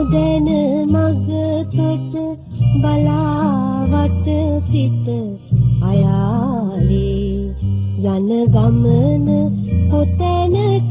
නොදැන මග තොට බලාවට සිත අයාලේ. යන ගමන කොතැනට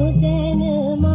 සිත